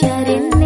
sharing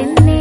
என்னை